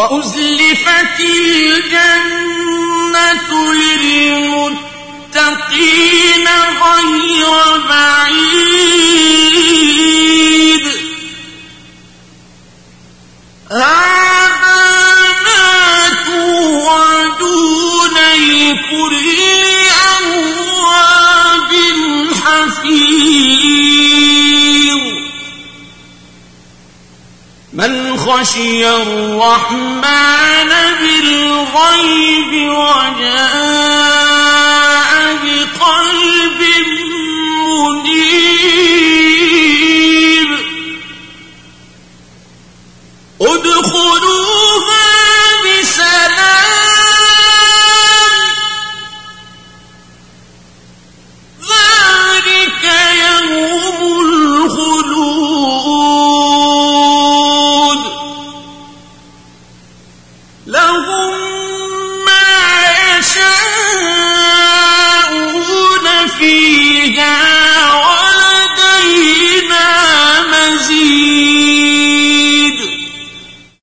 وأزلفت الجنة للمتقين غير بعيد. هذا ما توعدون لكل خشي الرحمن بالغيب وجاء بقلب منيب. ادخل